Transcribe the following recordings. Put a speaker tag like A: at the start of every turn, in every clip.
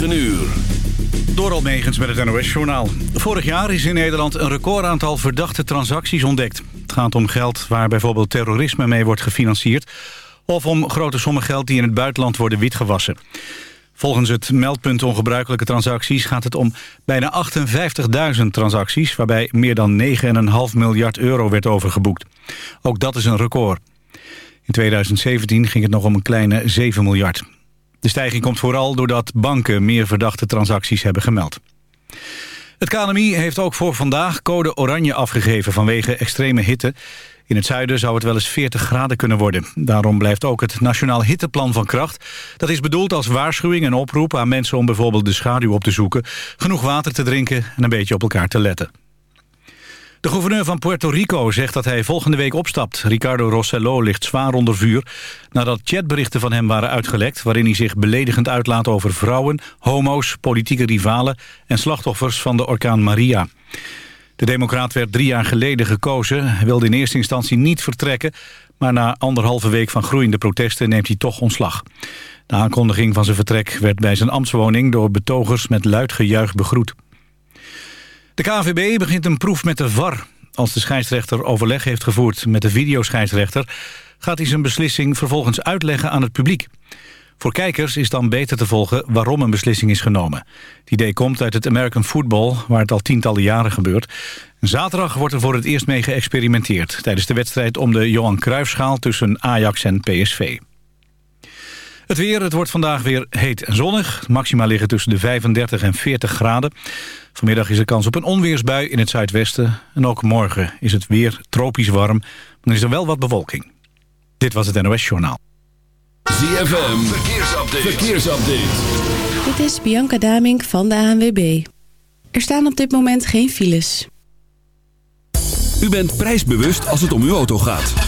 A: 9 uur.
B: Door Almegens met het NOS-journaal. Vorig jaar is in Nederland een recordaantal verdachte transacties ontdekt. Het gaat om geld waar bijvoorbeeld terrorisme mee wordt gefinancierd... of om grote sommen geld die in het buitenland worden witgewassen. Volgens het meldpunt ongebruikelijke transacties gaat het om bijna 58.000 transacties... waarbij meer dan 9,5 miljard euro werd overgeboekt. Ook dat is een record. In 2017 ging het nog om een kleine 7 miljard. De stijging komt vooral doordat banken meer verdachte transacties hebben gemeld. Het KNMI heeft ook voor vandaag code oranje afgegeven vanwege extreme hitte. In het zuiden zou het wel eens 40 graden kunnen worden. Daarom blijft ook het Nationaal Hitteplan van kracht. Dat is bedoeld als waarschuwing en oproep aan mensen om bijvoorbeeld de schaduw op te zoeken... genoeg water te drinken en een beetje op elkaar te letten. De gouverneur van Puerto Rico zegt dat hij volgende week opstapt. Ricardo Rossello ligt zwaar onder vuur nadat chatberichten van hem waren uitgelekt... waarin hij zich beledigend uitlaat over vrouwen, homo's, politieke rivalen... en slachtoffers van de orkaan Maria. De democraat werd drie jaar geleden gekozen. Wilde in eerste instantie niet vertrekken... maar na anderhalve week van groeiende protesten neemt hij toch ontslag. De aankondiging van zijn vertrek werd bij zijn ambtswoning... door betogers met luid gejuich begroet. De KNVB begint een proef met de VAR. Als de scheidsrechter overleg heeft gevoerd met de videoscheidsrechter... gaat hij zijn beslissing vervolgens uitleggen aan het publiek. Voor kijkers is dan beter te volgen waarom een beslissing is genomen. Het idee komt uit het American Football, waar het al tientallen jaren gebeurt. Zaterdag wordt er voor het eerst mee geëxperimenteerd... tijdens de wedstrijd om de Johan Cruijffschaal tussen Ajax en PSV. Het weer, het wordt vandaag weer heet en zonnig. Maxima liggen tussen de 35 en 40 graden. Vanmiddag is er kans op een onweersbui in het zuidwesten. En ook morgen is het weer tropisch warm. Dan is er wel wat bewolking. Dit was het NOS Journaal.
A: ZFM, verkeersupdate. verkeersupdate.
C: Dit is Bianca Damink van de ANWB. Er staan op dit moment geen files.
A: U bent prijsbewust als het om uw auto gaat.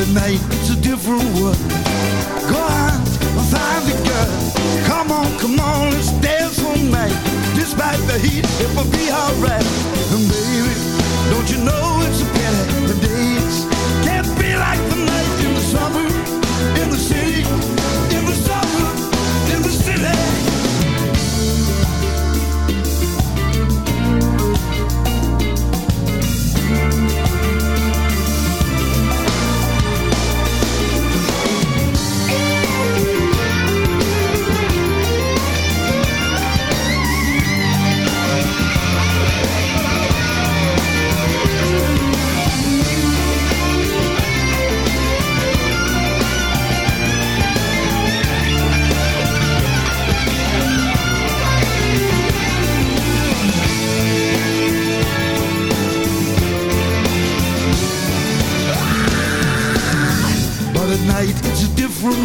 D: at night, it's a different world. Go on, and find a girl. Come on, come on, let's dance all night. Despite the heat, it will be alright. And baby, don't you know it's a pity the days can't be like the night in the summer, in the city, in the summer, in the city.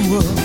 D: world.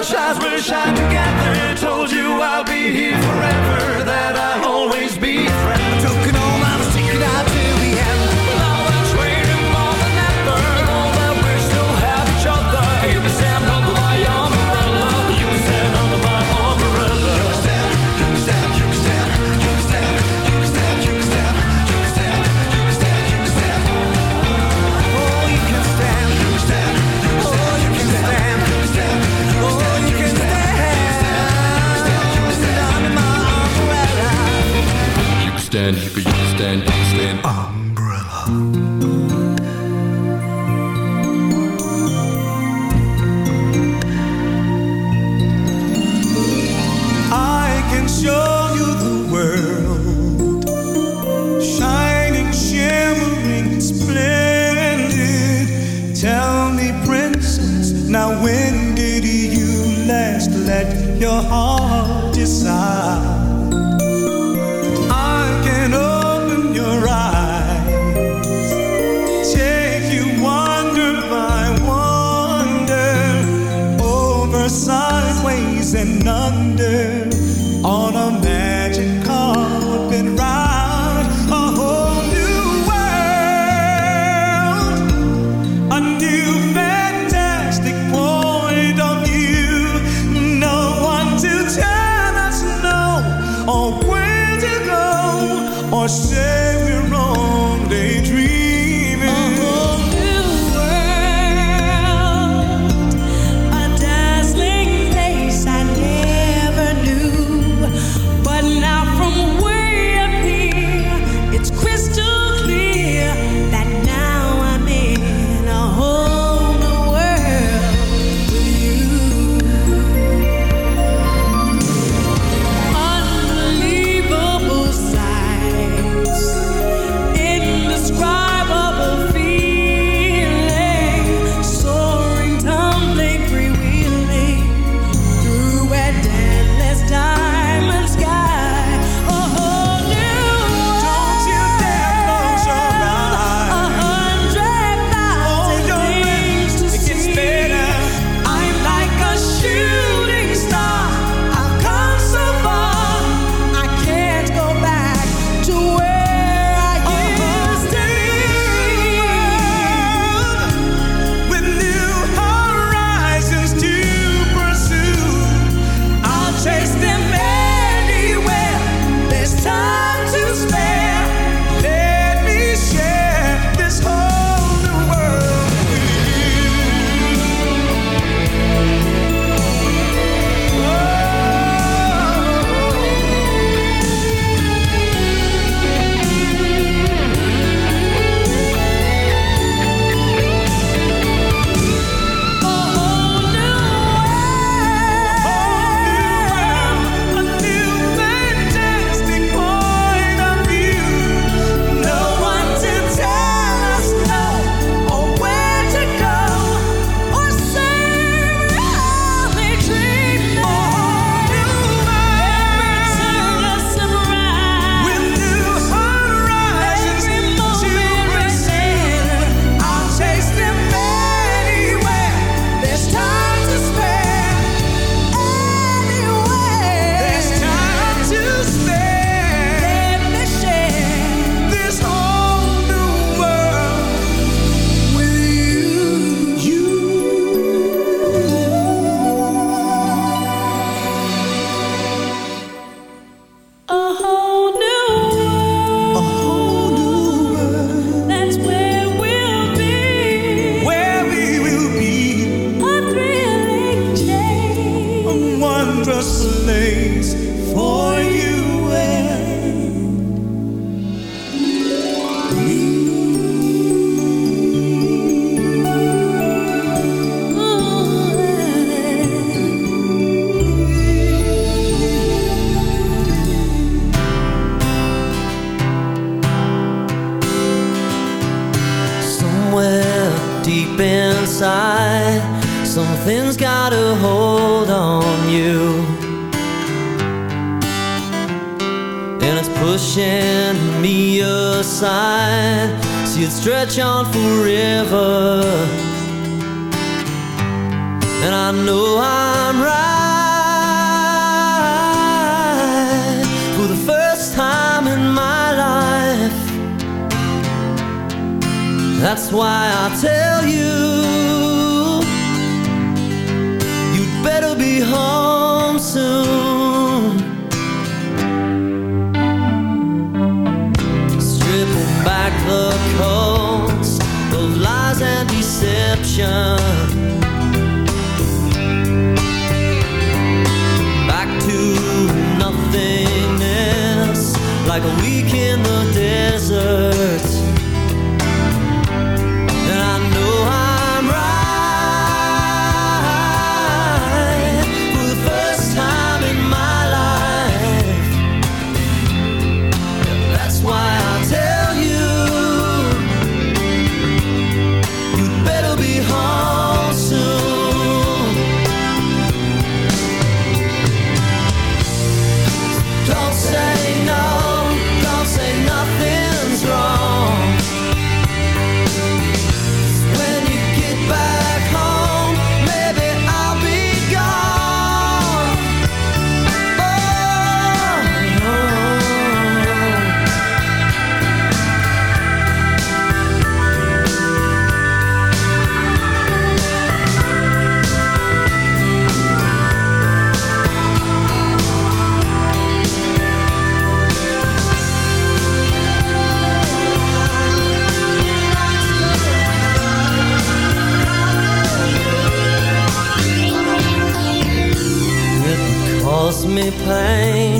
E: Wish I,
F: wish together. Told you I'll be here forever.
E: Then stand.
G: Ah. In
H: the desert. Me pain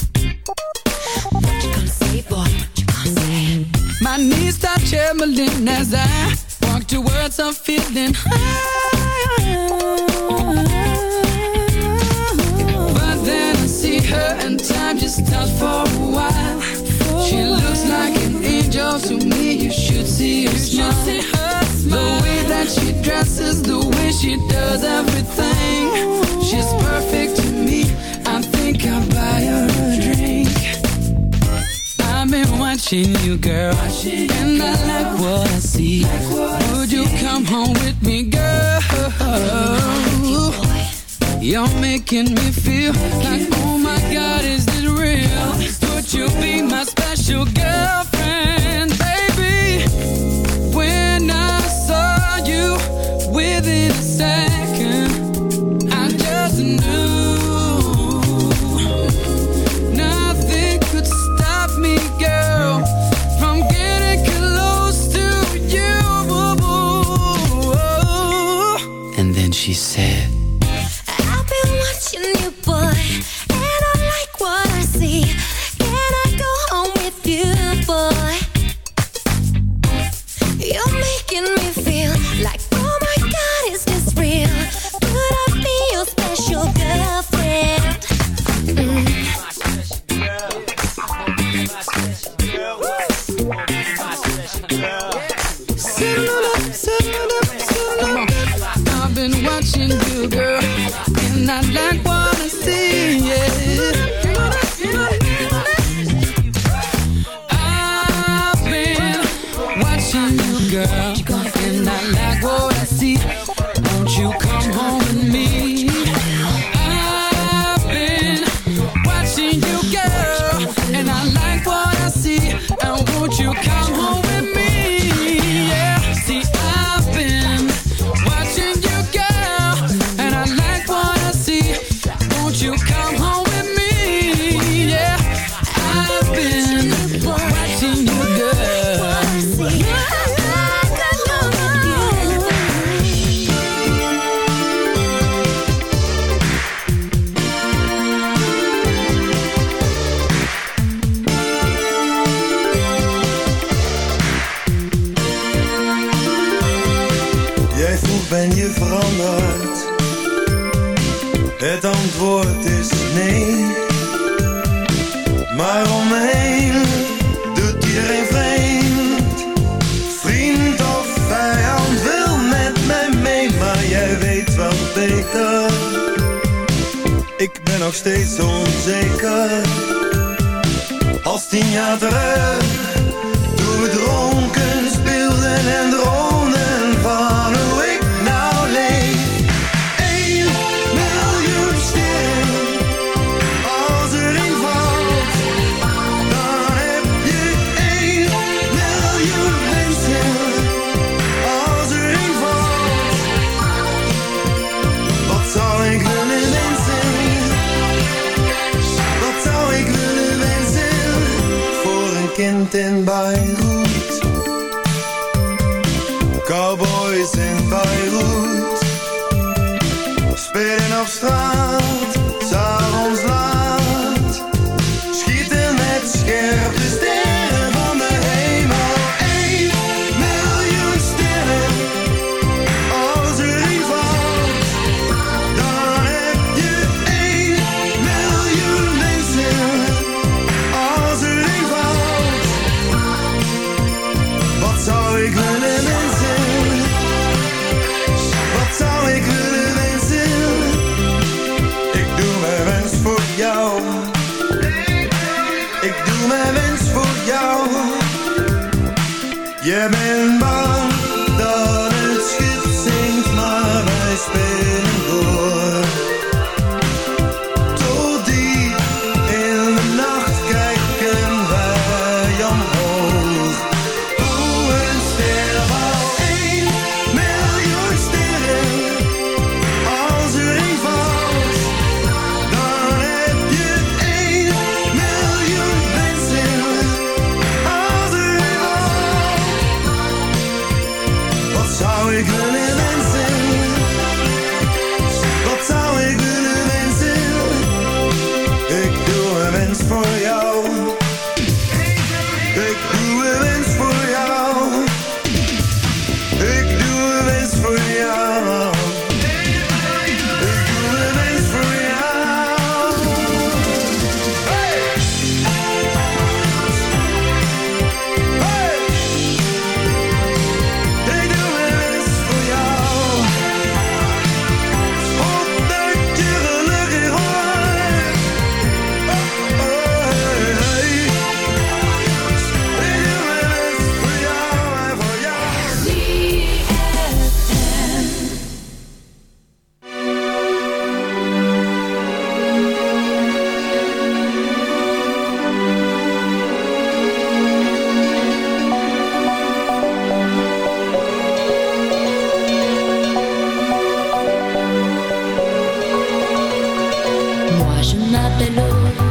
I: Knees start trembling as I walk towards a feeling high. But then I see her and time just stops for a while. She looks like an angel to me. You should see her smile. Watching you, girl, and I like what I see. Would you come home with me, girl? You're making me feel like, oh my God, is this real? Would you be my special girlfriend,
J: Je
K: happening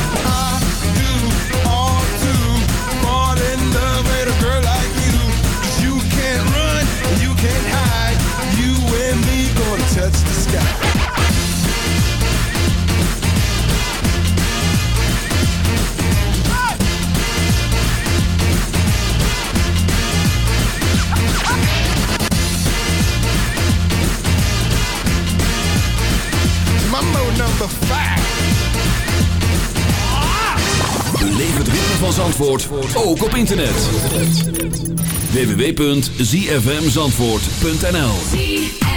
K: Touch the sky.
A: Beleef het ritme van Zandvoort, ook op internet. www.zfmzandvoort.nl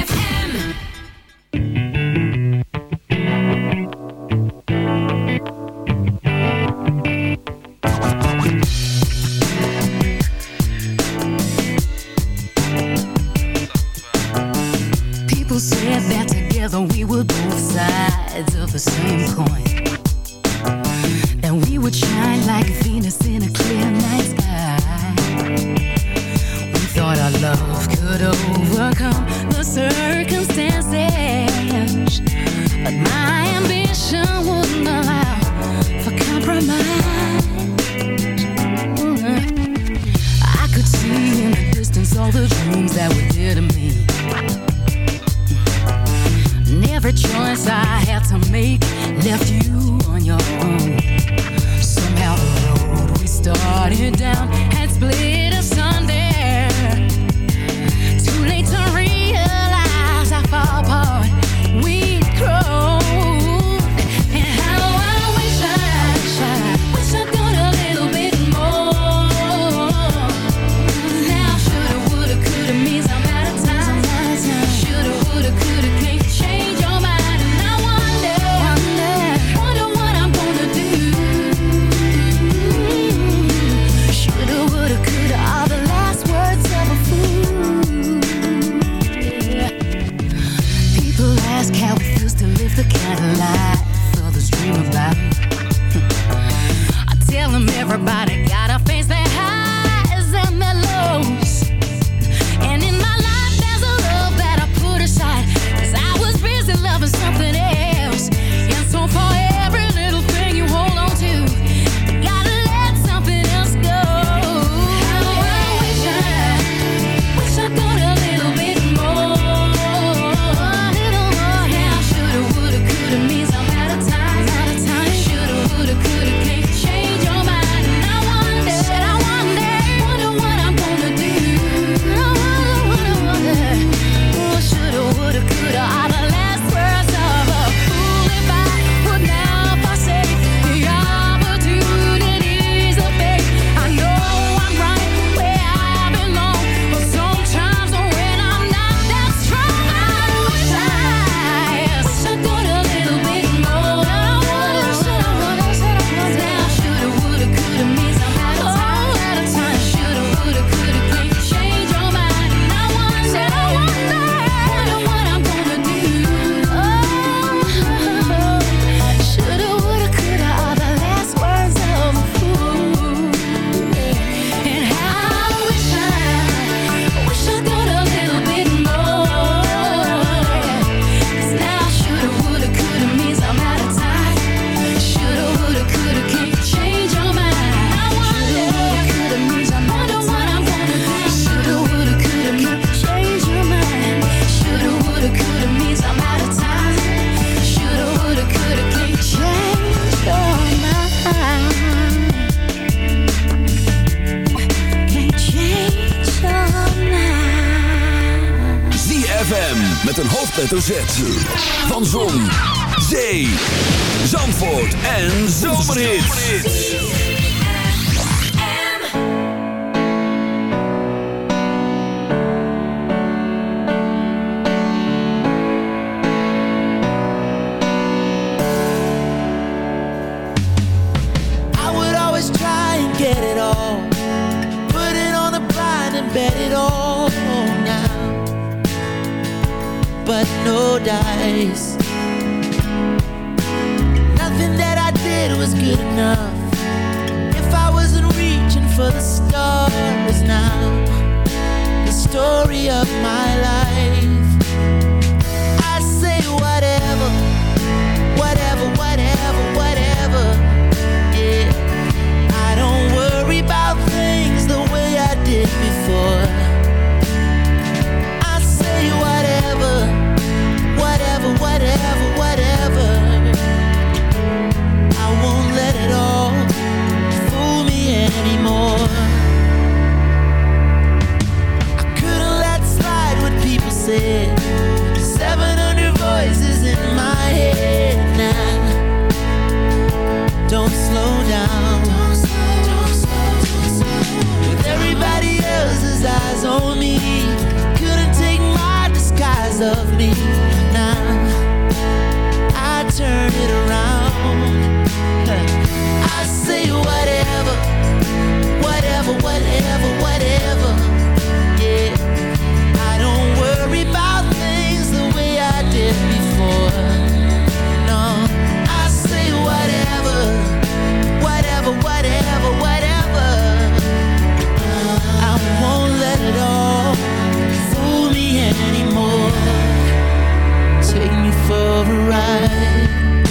F: override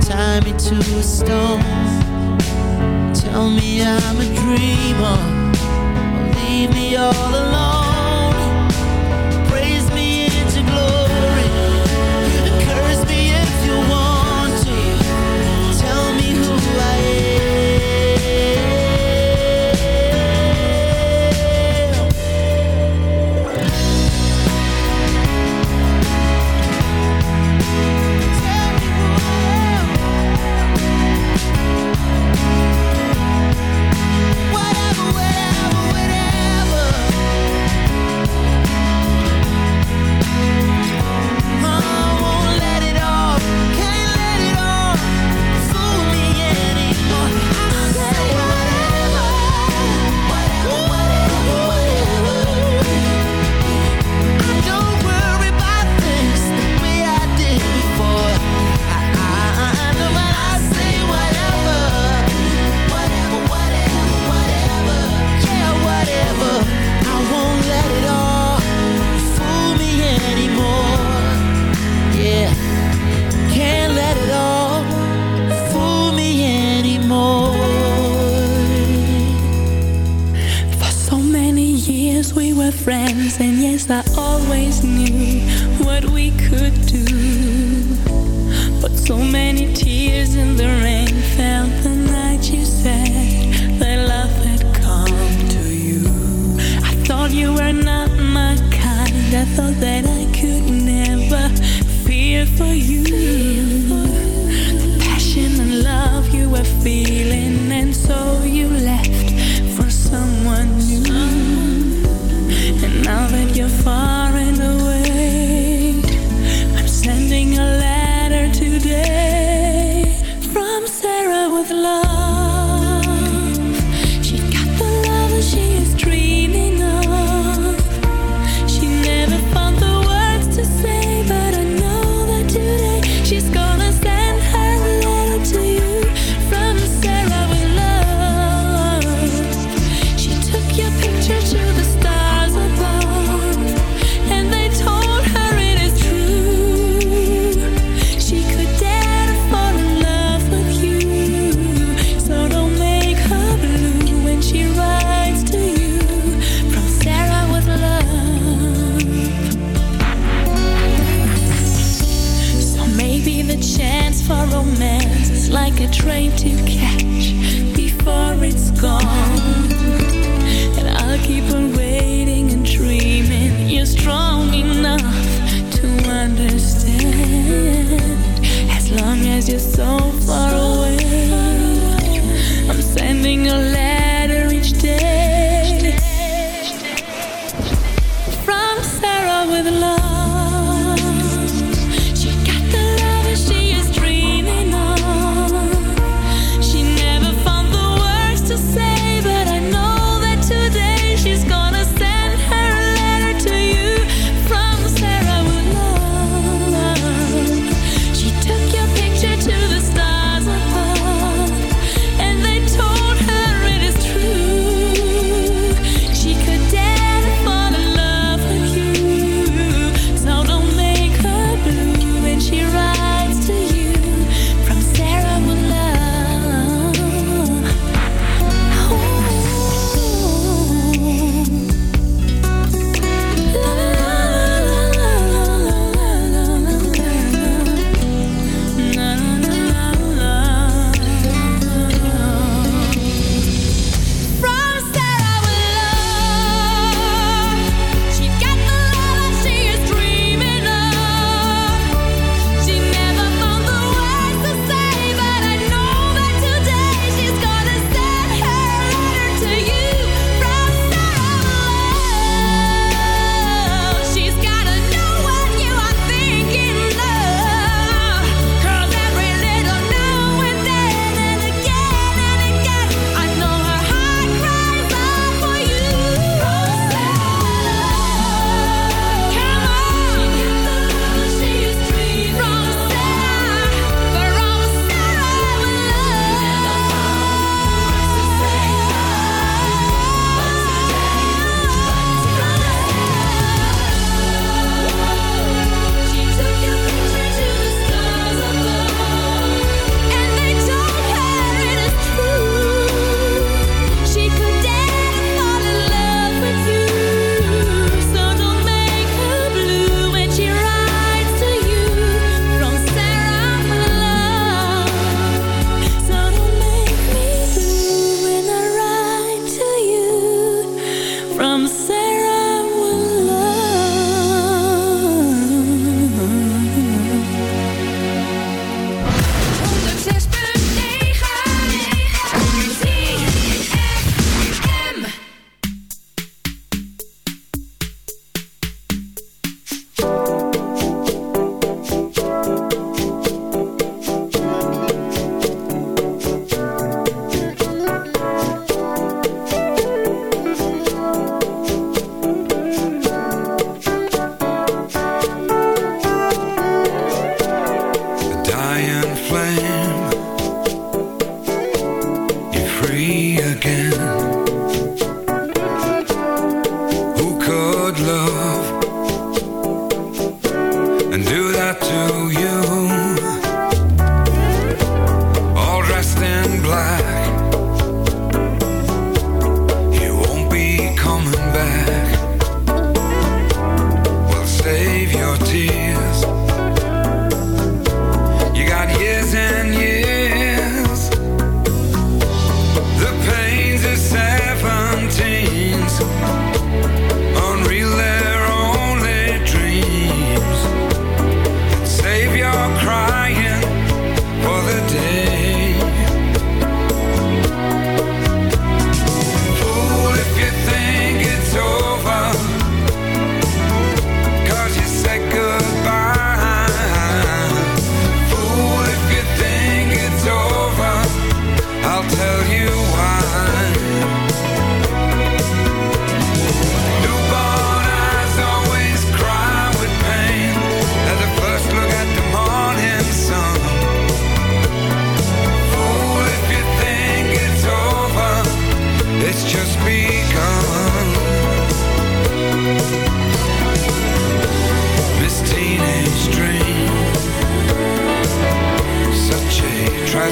F: Tie me to a stone. Tell me I'm a dreamer. Leave me all alone.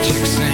L: Tragic scene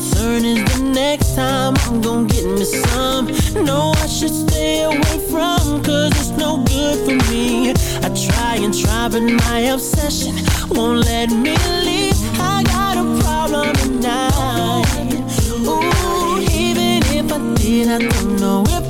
M: concern is the next time I'm gonna get me some. No, I should stay away from Cause it's no good for me. I try and try but my obsession Won't let me leave. I got a problem tonight Ooh, even if I did I don't know if